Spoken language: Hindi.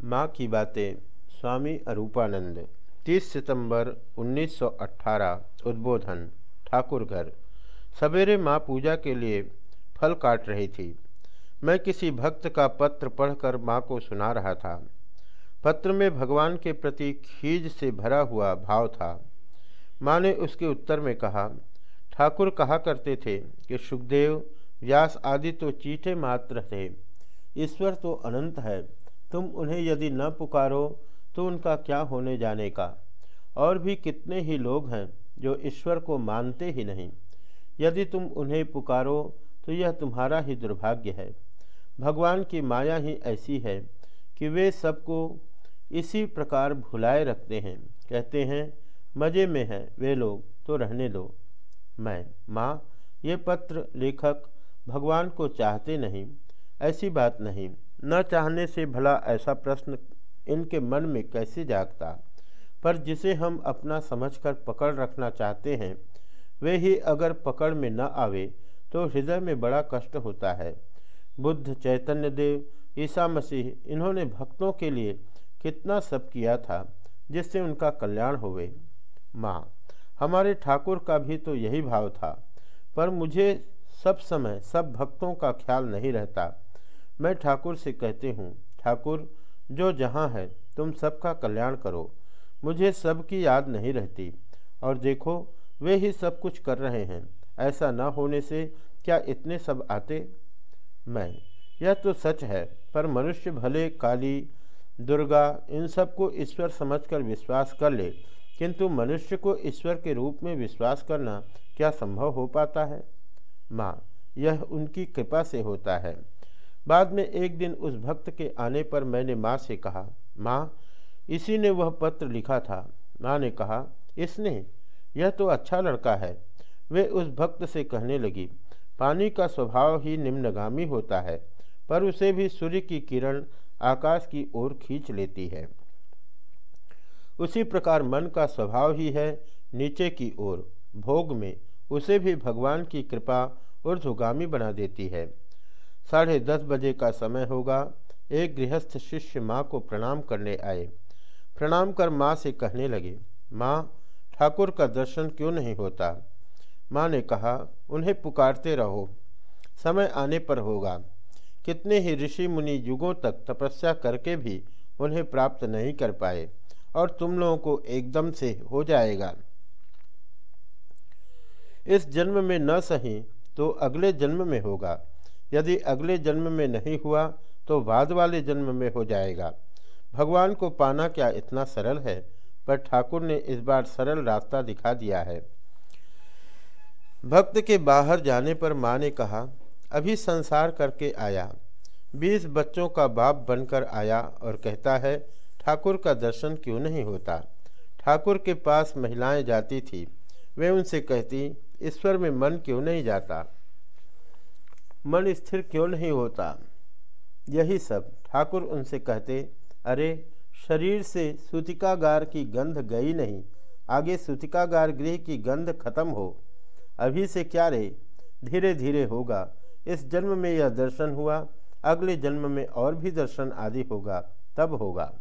माँ की बातें, स्वामी अरूपानंद। 30 सितंबर 1918 उद्बोधन ठाकुर घर सवेरे माँ पूजा के लिए फल काट रही थी। मैं किसी भक्त का पत्र पढ़कर माँ को सुना रहा था। पत्र में भगवान के प्रति खीज से भरा हुआ भाव था। माँ ने उसके उत्तर में कहा, ठाकुर कहा करते थे कि सुखदेव, व्यास आदि तो चीटे मात्र थे। ईश्वर तो अनंत है। तुम उन्हें यदि न पुकारो तो उनका क्या होने जाने का? और भी कितने ही लोग हैं जो ईश्वर को मानते ही नहीं। यदि तुम उन्हें पुकारो तो यह तुम्हारा ही दुर्भाग्य है। भगवान की माया ही ऐसी है कि वे सबको इसी प्रकार भुलाए रखते हैं। कहते हैं, मज़े में है वे लोग तो रहने दो। मैं, माँ, ये पत्र लेखक भगवान को चाहते नहीं। ऐसी बात नहीं। न चाहने से भला ऐसा प्रश्न इनके मन में कैसे जागता? पर जिसे हम अपना समझकर पकड़ रखना चाहते हैं, वे ही अगर पकड़ में न आवे तो हृदय में बड़ा कष्ट होता है। बुद्ध, चैतन्य देव, ईसा मसीह, इन्होंने भक्तों के लिए कितना सब किया था जिससे उनका कल्याण होवे। माँ, हमारे ठाकुर का भी तो यही भाव था, पर मुझे सब समय सब भक्तों का ख्याल नहीं रहता। मैं ठाकुर से कहती हूँ, ठाकुर, जो जहाँ है, तुम सबका कल्याण करो। मुझे सबकी याद नहीं रहती, और देखो, वे ही सब कुछ कर रहे हैं। ऐसा न होने से क्या इतने सब आते? मैं, यह तो सच है, पर मनुष्य भले, काली, दुर्गा, इन सबको ईश्वर समझकर विश्वास कर ले, किंतु मनुष्य को ईश्वर के रूप में विश्वास करना क्या संभव हो पाता है? माँ, यह उनकी कृपा से होता है। बाद में एक दिन उस भक्त के आने पर मैंने माँ से कहा, माँ, इसी ने वह पत्र लिखा था। माँ ने कहा, इसने? यह तो अच्छा लड़का है। वे उस भक्त से कहने लगी, पानी का स्वभाव ही निम्नगामी होता है, पर उसे भी सूर्य की किरण आकाश की ओर खींच लेती है। उसी प्रकार मन का स्वभाव ही है नीचे की ओर, भोग में उसे भी भगवान की कृपा ऊर्ध्वगामी बना देती है। साढ़े दस बजे का समय होगा। एक गृहस्थ शिष्य माँ को प्रणाम करने आए। प्रणाम कर माँ से कहने लगे, माँ, ठाकुर का दर्शन क्यों नहीं होता? माँ ने कहा, उन्हें पुकारते रहो। समय आने पर होगा। कितने ही ऋषि मुनि युगों तक तपस्या करके भी उन्हें प्राप्त नहीं कर पाए और तुम लोगों को एकदम से हो जाएगा। इस जन्म में न सही तो अगले जन्म में होगा। यदि अगले जन्म में नहीं हुआ तो बाद वाले जन्म में हो जाएगा। भगवान को पाना क्या इतना सरल है? पर ठाकुर ने इस बार सरल रास्ता दिखा दिया है। भक्त के बाहर जाने पर माँ ने कहा, अभी संसार करके आया। बीस बच्चों का बाप बनकर आया और कहता है, ठाकुर का दर्शन क्यों नहीं होता? ठाकुर के पास महिलाएँ जाती थी। वे उनसे कहती, ईश्वर में मन क्यों नहीं जाता? मन स्थिर क्यों नहीं होता? यही सब ठाकुर उनसे कहते, अरे, शरीर से सूतिकागार की गंध गई नहीं। आगे सूतिकागार गृह की गंध खत्म हो। अभी से क्या रे? धीरे धीरे होगा। इस जन्म में यह दर्शन हुआ। अगले जन्म में और भी दर्शन आदि होगा। तब होगा।